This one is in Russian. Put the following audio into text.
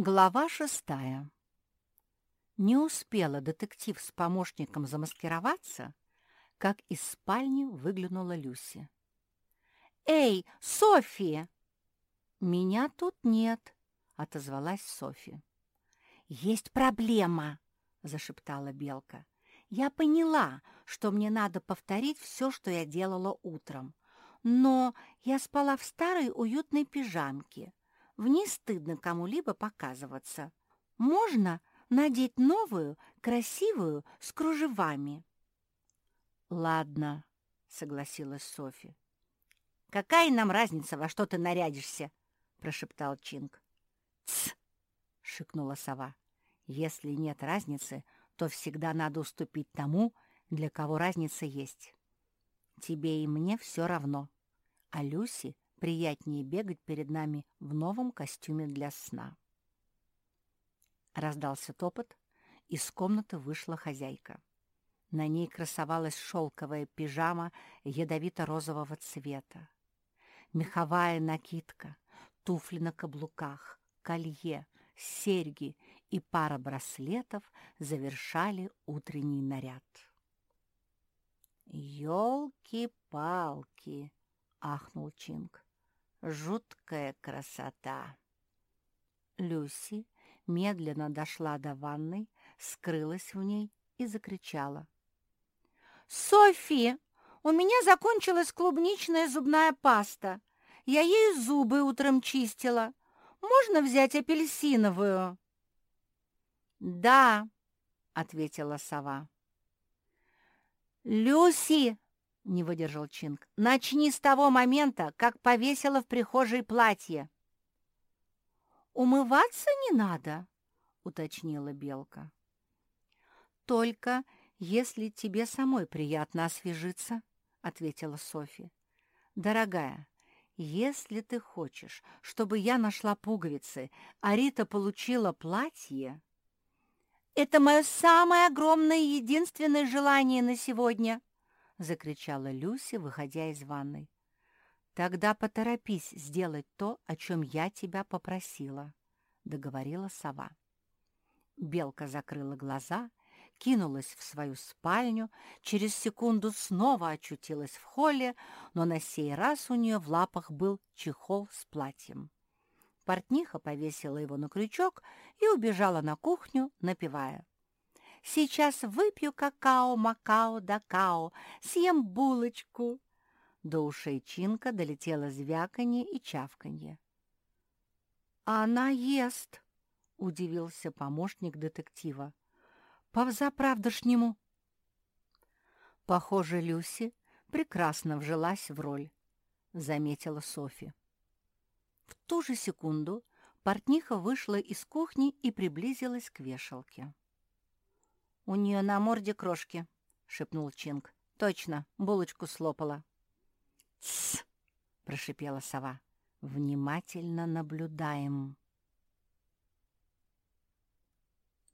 Глава шестая. Не успела детектив с помощником замаскироваться, как из спальни выглянула Люси. «Эй, София!» «Меня тут нет», — отозвалась Софи. «Есть проблема», — зашептала Белка. «Я поняла, что мне надо повторить все, что я делала утром. Но я спала в старой уютной пижамке. В ней стыдно кому-либо показываться. Можно надеть новую, красивую, с кружевами. «Ладно», — согласилась Софи. «Какая нам разница, во что ты нарядишься?» — прошептал Чинг. «Тсс!» — шикнула сова. «Если нет разницы, то всегда надо уступить тому, для кого разница есть. Тебе и мне все равно, а Люси приятнее бегать перед нами в новом костюме для сна. Раздался топот, из комнаты вышла хозяйка. На ней красовалась шелковая пижама ядовито-розового цвета. Меховая накидка, туфли на каблуках, колье, серьги и пара браслетов завершали утренний наряд. «Елки-палки!» — ахнул Чинг. Жуткая красота. Люси медленно дошла до ванной, скрылась в ней и закричала. «Софи, у меня закончилась клубничная зубная паста. Я ею зубы утром чистила. Можно взять апельсиновую?» «Да», — ответила сова. «Люси!» Не выдержал Чинг. «Начни с того момента, как повесила в прихожей платье». «Умываться не надо», — уточнила Белка. «Только если тебе самой приятно освежиться», — ответила Софи. «Дорогая, если ты хочешь, чтобы я нашла пуговицы, а Рита получила платье...» «Это мое самое огромное и единственное желание на сегодня», — закричала Люси, выходя из ванной. «Тогда поторопись сделать то, о чем я тебя попросила», — договорила сова. Белка закрыла глаза, кинулась в свою спальню, через секунду снова очутилась в холле, но на сей раз у нее в лапах был чехол с платьем. Портниха повесила его на крючок и убежала на кухню, напевая. Сейчас выпью какао, макао да као, съем булочку. До ушей Чинка долетело звяканье и чавканье. «Она ест!» — удивился помощник детектива. «По-взаправдошнему!» Похоже, Люси прекрасно вжилась в роль, — заметила Софи. В ту же секунду портниха вышла из кухни и приблизилась к вешалке. «У нее на морде крошки», — шепнул Чинг. «Точно, булочку слопала». «Тссс!» — прошипела сова. «Внимательно наблюдаем».